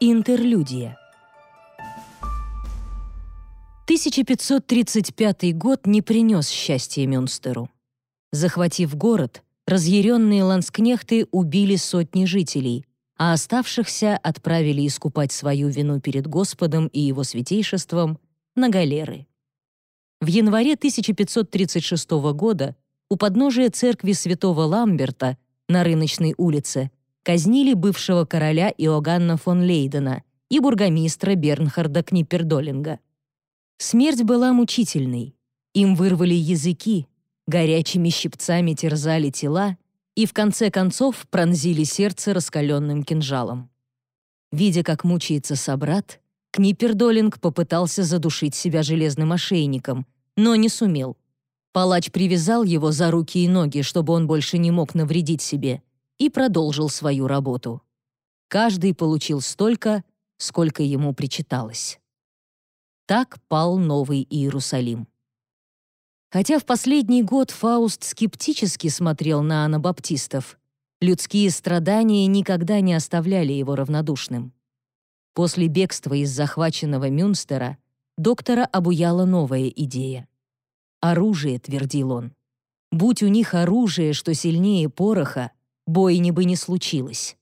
Интерлюдия 1535 год не принес счастья Мюнстеру. Захватив город, разъяренные ланскнехты убили сотни жителей, а оставшихся отправили искупать свою вину перед Господом и его святейшеством на галеры. В январе 1536 года у подножия церкви святого Ламберта на Рыночной улице казнили бывшего короля Иоганна фон Лейдена и бургомистра Бернхарда Книпердолинга. Смерть была мучительной. Им вырвали языки, горячими щипцами терзали тела и в конце концов пронзили сердце раскаленным кинжалом. Видя, как мучается собрат, Книпердолинг попытался задушить себя железным ошейником, но не сумел. Палач привязал его за руки и ноги, чтобы он больше не мог навредить себе, и продолжил свою работу. Каждый получил столько, сколько ему причиталось. Так пал Новый Иерусалим. Хотя в последний год Фауст скептически смотрел на анабаптистов, людские страдания никогда не оставляли его равнодушным. После бегства из захваченного Мюнстера доктора обуяла новая идея. «Оружие», — твердил он. «Будь у них оружие, что сильнее пороха, бойни бы не случилось».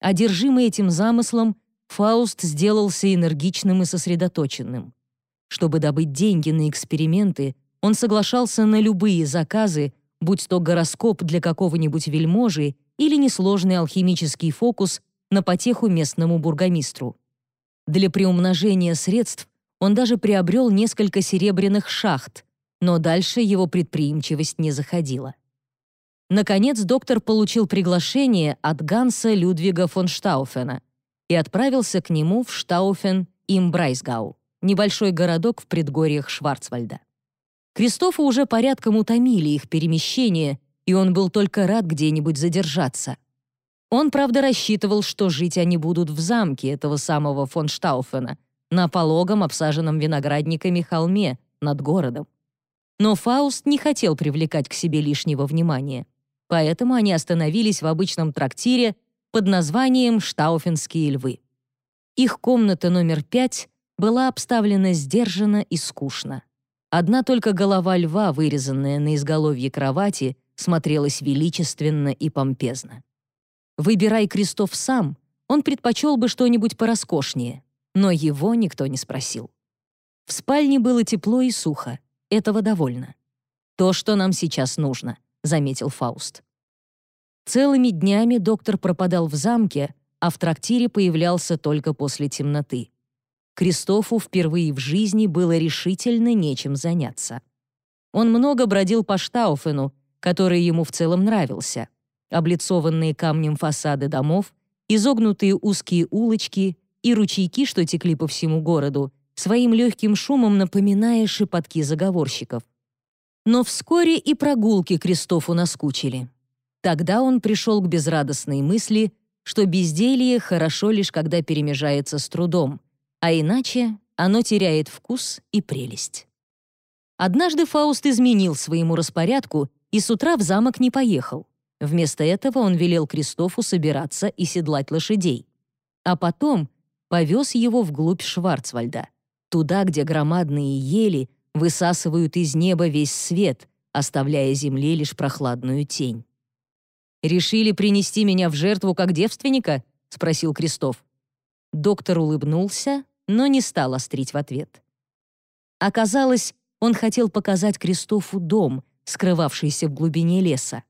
Одержимый этим замыслом, Фауст сделался энергичным и сосредоточенным. Чтобы добыть деньги на эксперименты, он соглашался на любые заказы, будь то гороскоп для какого-нибудь вельможи или несложный алхимический фокус на потеху местному бургомистру. Для приумножения средств он даже приобрел несколько серебряных шахт, но дальше его предприимчивость не заходила. Наконец доктор получил приглашение от Ганса Людвига фон Штауфена и отправился к нему в Штауфен им Брайсгау, небольшой городок в предгорьях Шварцвальда. Кристофа уже порядком утомили их перемещения, и он был только рад где-нибудь задержаться. Он, правда, рассчитывал, что жить они будут в замке этого самого фон Штауфена, на пологом, обсаженном виноградниками холме над городом. Но Фауст не хотел привлекать к себе лишнего внимания, поэтому они остановились в обычном трактире под названием «Штауфенские львы». Их комната номер пять была обставлена сдержанно и скучно. Одна только голова льва, вырезанная на изголовье кровати, смотрелась величественно и помпезно. Выбирай крестов сам, он предпочел бы что-нибудь пороскошнее, но его никто не спросил. В спальне было тепло и сухо, этого довольно. «То, что нам сейчас нужно», — заметил Фауст. Целыми днями доктор пропадал в замке, а в трактире появлялся только после темноты. Кристофу впервые в жизни было решительно нечем заняться. Он много бродил по Штауфену, который ему в целом нравился. Облицованные камнем фасады домов, изогнутые узкие улочки и ручейки, что текли по всему городу, своим легким шумом напоминая шепотки заговорщиков. Но вскоре и прогулки Кристофу наскучили. Тогда он пришел к безрадостной мысли, что безделье хорошо лишь когда перемежается с трудом, а иначе оно теряет вкус и прелесть. Однажды Фауст изменил своему распорядку и с утра в замок не поехал. Вместо этого он велел Кристофу собираться и седлать лошадей. А потом повез его вглубь Шварцвальда, туда, где громадные ели высасывают из неба весь свет, оставляя земле лишь прохладную тень. «Решили принести меня в жертву как девственника?» — спросил Кристоф. Доктор улыбнулся, но не стал острить в ответ. Оказалось, он хотел показать Кристофу дом, скрывавшийся в глубине леса.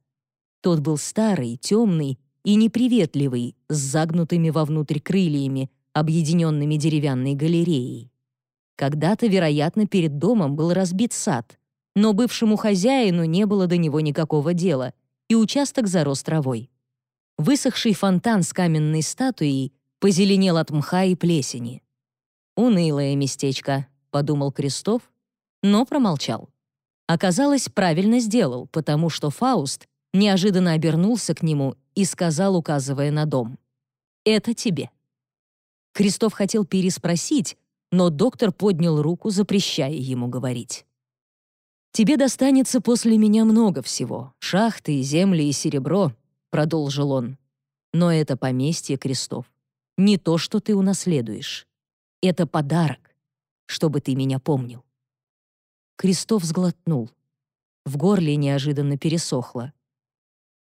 Тот был старый, темный и неприветливый, с загнутыми вовнутрь крыльями, объединенными деревянной галереей. Когда-то, вероятно, перед домом был разбит сад, но бывшему хозяину не было до него никакого дела, и участок зарос травой. Высохший фонтан с каменной статуей позеленел от мха и плесени. «Унылое местечко», — подумал Крестов, но промолчал. Оказалось, правильно сделал, потому что Фауст неожиданно обернулся к нему и сказал, указывая на дом, «Это тебе». Крестов хотел переспросить, но доктор поднял руку, запрещая ему говорить. «Тебе достанется после меня много всего — шахты, земли и серебро», — продолжил он. «Но это поместье Крестов. не то, что ты унаследуешь. Это подарок, чтобы ты меня помнил». Крестов сглотнул. В горле неожиданно пересохло.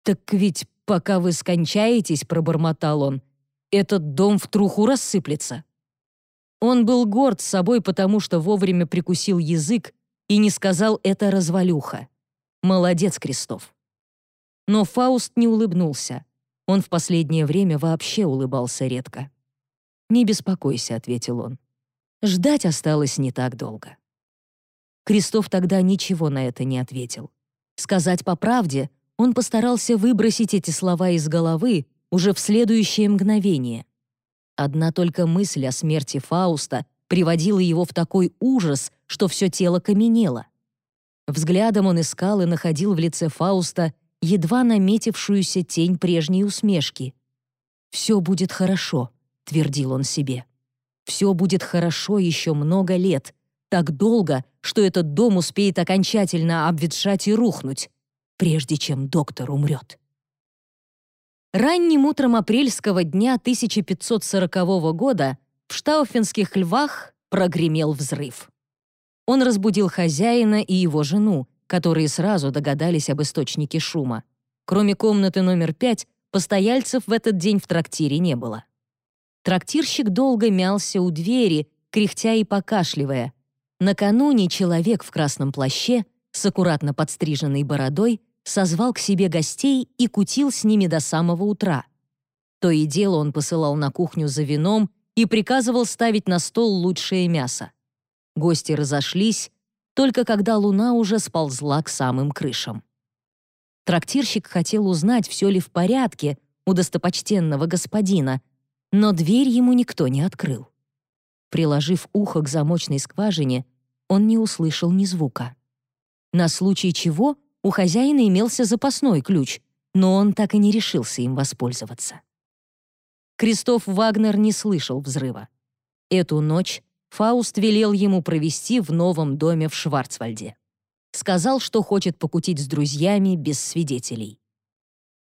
«Так ведь пока вы скончаетесь», — пробормотал он, «этот дом в труху рассыплется». Он был горд собой, потому что вовремя прикусил язык и не сказал «это развалюха». Молодец, Крестов. Но Фауст не улыбнулся. Он в последнее время вообще улыбался редко. «Не беспокойся», — ответил он. «Ждать осталось не так долго». Крестов тогда ничего на это не ответил. Сказать по правде, он постарался выбросить эти слова из головы уже в следующее мгновение. Одна только мысль о смерти Фауста приводила его в такой ужас, что все тело каменело. Взглядом он искал и находил в лице Фауста едва наметившуюся тень прежней усмешки. «Все будет хорошо», — твердил он себе. «Все будет хорошо еще много лет, так долго, что этот дом успеет окончательно обветшать и рухнуть, прежде чем доктор умрет». Ранним утром апрельского дня 1540 года в Штауфенских львах прогремел взрыв. Он разбудил хозяина и его жену, которые сразу догадались об источнике шума. Кроме комнаты номер пять, постояльцев в этот день в трактире не было. Трактирщик долго мялся у двери, кряхтя и покашливая. Накануне человек в красном плаще с аккуратно подстриженной бородой созвал к себе гостей и кутил с ними до самого утра. То и дело он посылал на кухню за вином и приказывал ставить на стол лучшее мясо. Гости разошлись, только когда луна уже сползла к самым крышам. Трактирщик хотел узнать, все ли в порядке у достопочтенного господина, но дверь ему никто не открыл. Приложив ухо к замочной скважине, он не услышал ни звука. На случай чего у хозяина имелся запасной ключ, но он так и не решился им воспользоваться. Кристоф Вагнер не слышал взрыва. Эту ночь Фауст велел ему провести в новом доме в Шварцвальде. Сказал, что хочет покутить с друзьями без свидетелей.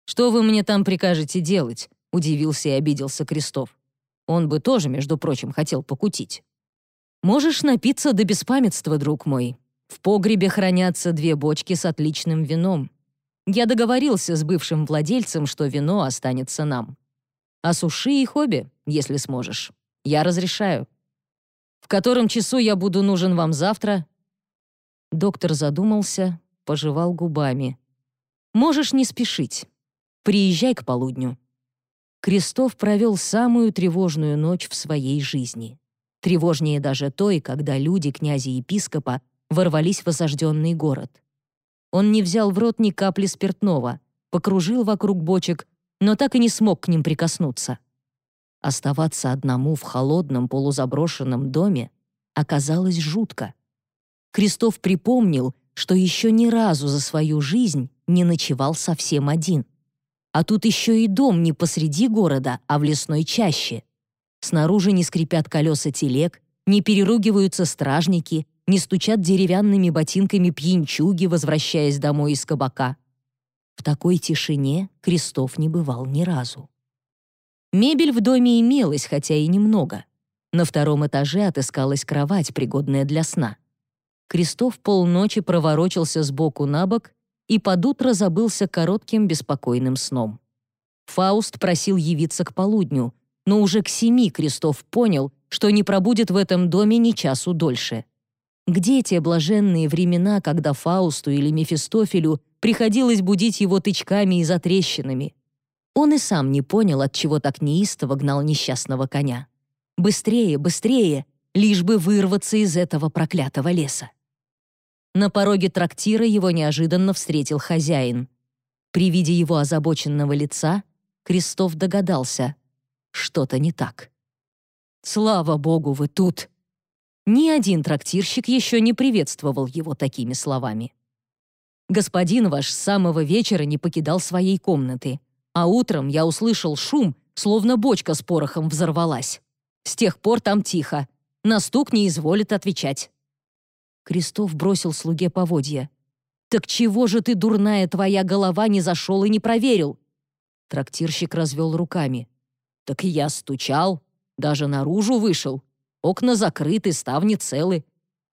«Что вы мне там прикажете делать?» — удивился и обиделся Крестов. Он бы тоже, между прочим, хотел покутить. «Можешь напиться до беспамятства, друг мой. В погребе хранятся две бочки с отличным вином. Я договорился с бывшим владельцем, что вино останется нам. Осуши их обе, если сможешь. Я разрешаю. В котором часу я буду нужен вам завтра?» Доктор задумался, пожевал губами. «Можешь не спешить. Приезжай к полудню». Крестов провел самую тревожную ночь в своей жизни. Тревожнее даже той, когда люди князя-епископа ворвались в осажденный город. Он не взял в рот ни капли спиртного, покружил вокруг бочек, но так и не смог к ним прикоснуться. Оставаться одному в холодном полузаброшенном доме оказалось жутко. Крестов припомнил, что еще ни разу за свою жизнь не ночевал совсем один. А тут еще и дом не посреди города, а в лесной чаще. Снаружи не скрипят колеса телег, не переругиваются стражники, не стучат деревянными ботинками пьянчуги, возвращаясь домой из кабака. В такой тишине Крестов не бывал ни разу. Мебель в доме имелась, хотя и немного. На втором этаже отыскалась кровать, пригодная для сна. Крестов полночи проворочился сбоку на бок и под утро забылся коротким беспокойным сном. Фауст просил явиться к полудню, но уже к семи Крестов понял, что не пробудет в этом доме ни часу дольше. Где те блаженные времена, когда Фаусту или Мефистофелю приходилось будить его тычками и затрещинами? Он и сам не понял, от чего так неистово гнал несчастного коня. Быстрее, быстрее, лишь бы вырваться из этого проклятого леса. На пороге трактира его неожиданно встретил хозяин. При виде его озабоченного лица Крестов догадался — что-то не так. «Слава богу, вы тут!» Ни один трактирщик еще не приветствовал его такими словами. «Господин ваш с самого вечера не покидал своей комнаты, а утром я услышал шум, словно бочка с порохом взорвалась. С тех пор там тихо, на стук не изволит отвечать». Крестов бросил слуге поводья. «Так чего же ты, дурная твоя голова, не зашел и не проверил?» Трактирщик развел руками. «Так я стучал, даже наружу вышел. Окна закрыты, ставни целы.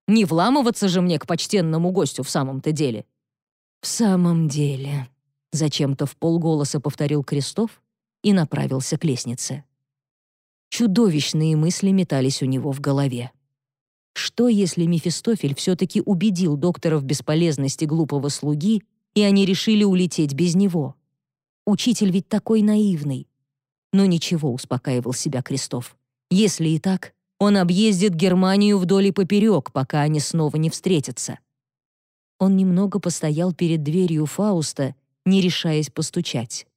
Не вламываться же мне к почтенному гостю в самом-то деле». «В самом деле», — зачем-то в полголоса повторил Крестов и направился к лестнице. Чудовищные мысли метались у него в голове. Что, если Мефистофель все-таки убедил доктора в бесполезности глупого слуги, и они решили улететь без него? Учитель ведь такой наивный. Но ничего, успокаивал себя Крестов. Если и так, он объездит Германию вдоль и поперек, пока они снова не встретятся. Он немного постоял перед дверью Фауста, не решаясь постучать.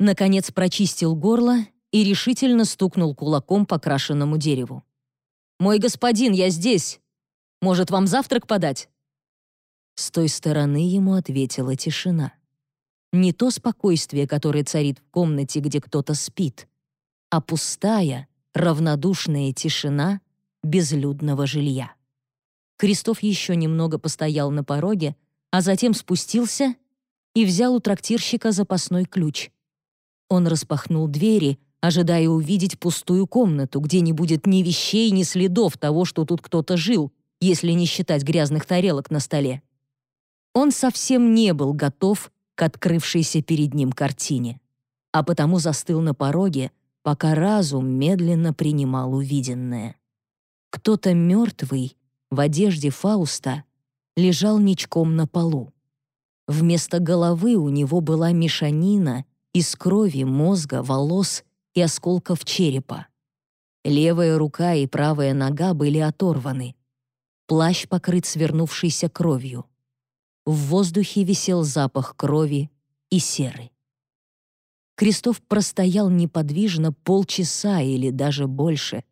Наконец прочистил горло и решительно стукнул кулаком по крашенному дереву. «Мой господин, я здесь! Может, вам завтрак подать?» С той стороны ему ответила тишина. Не то спокойствие, которое царит в комнате, где кто-то спит, а пустая, равнодушная тишина безлюдного жилья. Крестов еще немного постоял на пороге, а затем спустился и взял у трактирщика запасной ключ. Он распахнул двери, ожидая увидеть пустую комнату, где не будет ни вещей, ни следов того, что тут кто-то жил, если не считать грязных тарелок на столе. Он совсем не был готов к открывшейся перед ним картине, а потому застыл на пороге, пока разум медленно принимал увиденное. Кто-то мертвый в одежде Фауста лежал ничком на полу. Вместо головы у него была мешанина из крови, мозга, волос и осколков черепа. Левая рука и правая нога были оторваны. Плащ покрыт свернувшейся кровью. В воздухе висел запах крови и серы. Крестов простоял неподвижно полчаса или даже больше.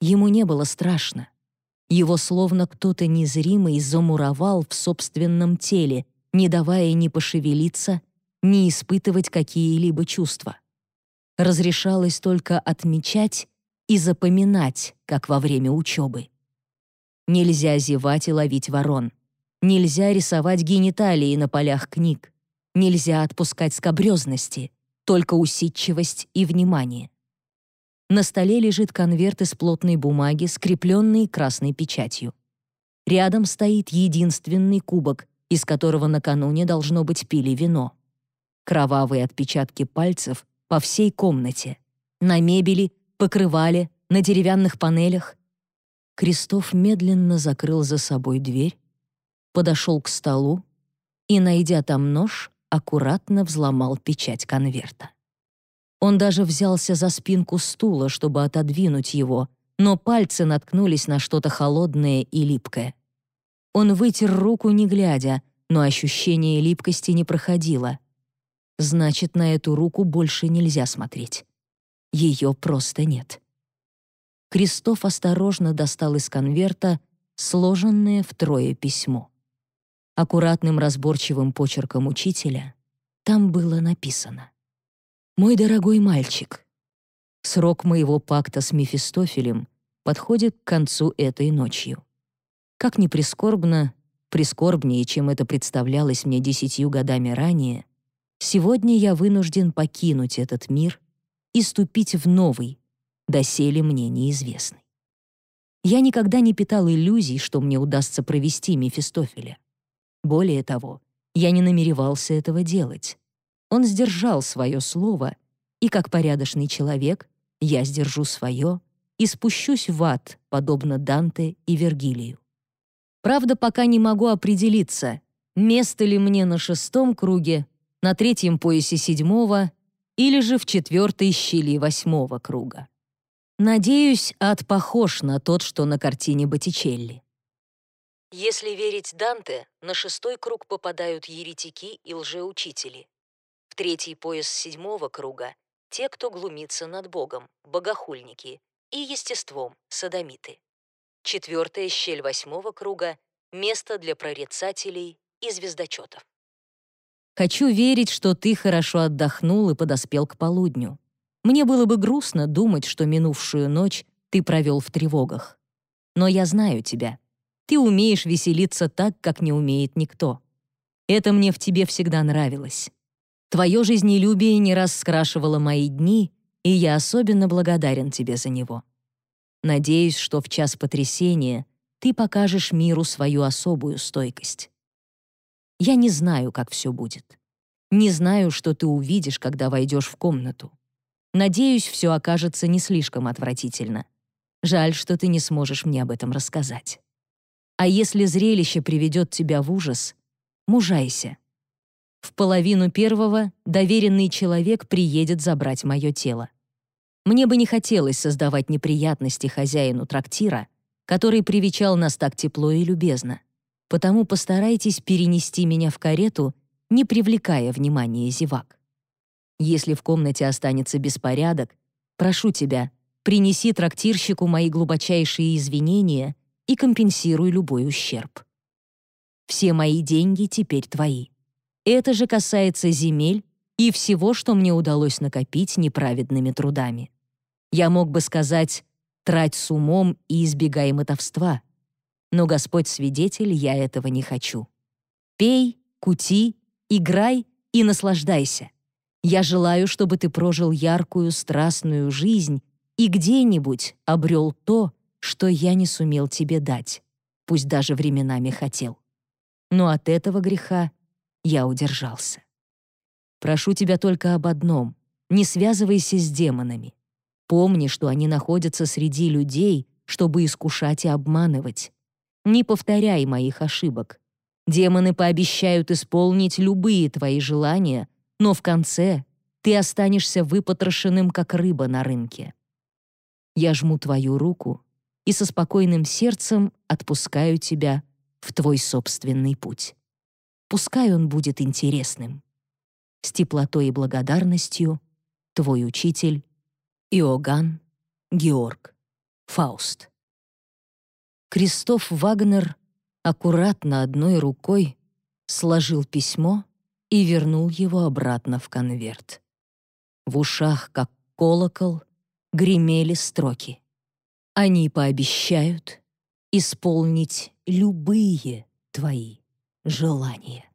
Ему не было страшно. Его словно кто-то незримый замуровал в собственном теле, не давая ни пошевелиться, ни испытывать какие-либо чувства разрешалось только отмечать и запоминать, как во время учебы. Нельзя зевать и ловить ворон. Нельзя рисовать гениталии на полях книг. Нельзя отпускать скобрезности, только усидчивость и внимание. На столе лежит конверт из плотной бумаги, скрепленный красной печатью. Рядом стоит единственный кубок, из которого накануне должно быть пили вино. Кровавые отпечатки пальцев по всей комнате. На мебели, покрывале, на деревянных панелях. Крестов медленно закрыл за собой дверь, подошел к столу и, найдя там нож, аккуратно взломал печать конверта. Он даже взялся за спинку стула, чтобы отодвинуть его, но пальцы наткнулись на что-то холодное и липкое. Он вытер руку, не глядя, но ощущение липкости не проходило — Значит, на эту руку больше нельзя смотреть. Ее просто нет. Крестов осторожно достал из конверта сложенное втрое письмо. Аккуратным разборчивым почерком учителя там было написано. «Мой дорогой мальчик, срок моего пакта с Мефистофелем подходит к концу этой ночью. Как ни прискорбно, прискорбнее, чем это представлялось мне десятью годами ранее, Сегодня я вынужден покинуть этот мир и ступить в новый, доселе мне неизвестный. Я никогда не питал иллюзий, что мне удастся провести Мефистофеля. Более того, я не намеревался этого делать. Он сдержал свое слово, и как порядочный человек я сдержу свое и спущусь в ад, подобно Данте и Вергилию. Правда, пока не могу определиться, место ли мне на шестом круге на третьем поясе седьмого или же в четвертой щели восьмого круга. Надеюсь, ад похож на тот, что на картине Боттичелли. Если верить Данте, на шестой круг попадают еретики и лжеучители. В третий пояс седьмого круга — те, кто глумится над Богом, богохульники, и естеством, садомиты. Четвертая щель восьмого круга — место для прорицателей и звездочетов. Хочу верить, что ты хорошо отдохнул и подоспел к полудню. Мне было бы грустно думать, что минувшую ночь ты провел в тревогах. Но я знаю тебя. Ты умеешь веселиться так, как не умеет никто. Это мне в тебе всегда нравилось. Твое жизнелюбие не раз скрашивало мои дни и я особенно благодарен тебе за него. Надеюсь, что в час потрясения ты покажешь миру свою особую стойкость. Я не знаю, как все будет. Не знаю, что ты увидишь, когда войдешь в комнату. Надеюсь, все окажется не слишком отвратительно. Жаль, что ты не сможешь мне об этом рассказать. А если зрелище приведет тебя в ужас, мужайся. В половину первого доверенный человек приедет забрать мое тело. Мне бы не хотелось создавать неприятности хозяину трактира, который привечал нас так тепло и любезно. Потому постарайтесь перенести меня в карету, не привлекая внимания зевак. Если в комнате останется беспорядок, прошу тебя, принеси трактирщику мои глубочайшие извинения и компенсируй любой ущерб. Все мои деньги теперь твои. Это же касается земель и всего, что мне удалось накопить неправедными трудами. Я мог бы сказать «трать с умом и избегай мотовства», но Господь свидетель, я этого не хочу. Пей, кути, играй и наслаждайся. Я желаю, чтобы ты прожил яркую, страстную жизнь и где-нибудь обрел то, что я не сумел тебе дать, пусть даже временами хотел. Но от этого греха я удержался. Прошу тебя только об одном — не связывайся с демонами. Помни, что они находятся среди людей, чтобы искушать и обманывать. Не повторяй моих ошибок. Демоны пообещают исполнить любые твои желания, но в конце ты останешься выпотрошенным, как рыба на рынке. Я жму твою руку и со спокойным сердцем отпускаю тебя в твой собственный путь. Пускай он будет интересным. С теплотой и благодарностью твой учитель Иоганн Георг Фауст. Кристоф Вагнер аккуратно одной рукой сложил письмо и вернул его обратно в конверт. В ушах, как колокол, гремели строки. Они пообещают исполнить любые твои желания.